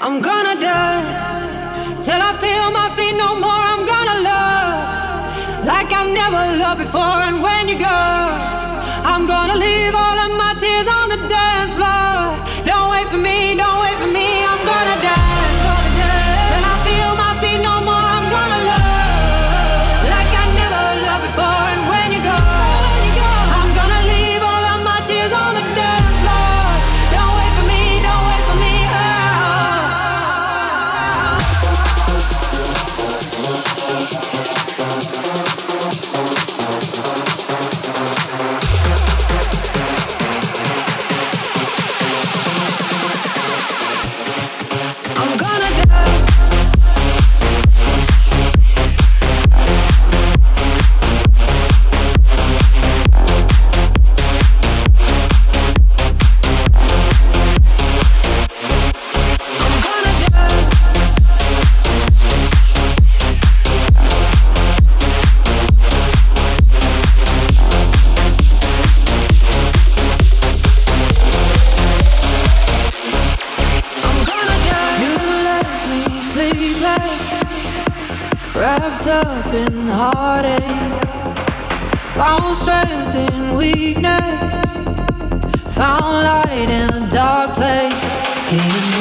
I'm gonna dance till I feel my feet no more. I'm gonna love like I've never loved before. And when you go, I'm gonna leave all of my tears wrapped up in heartache. Found strength in weakness, found light in a dark place.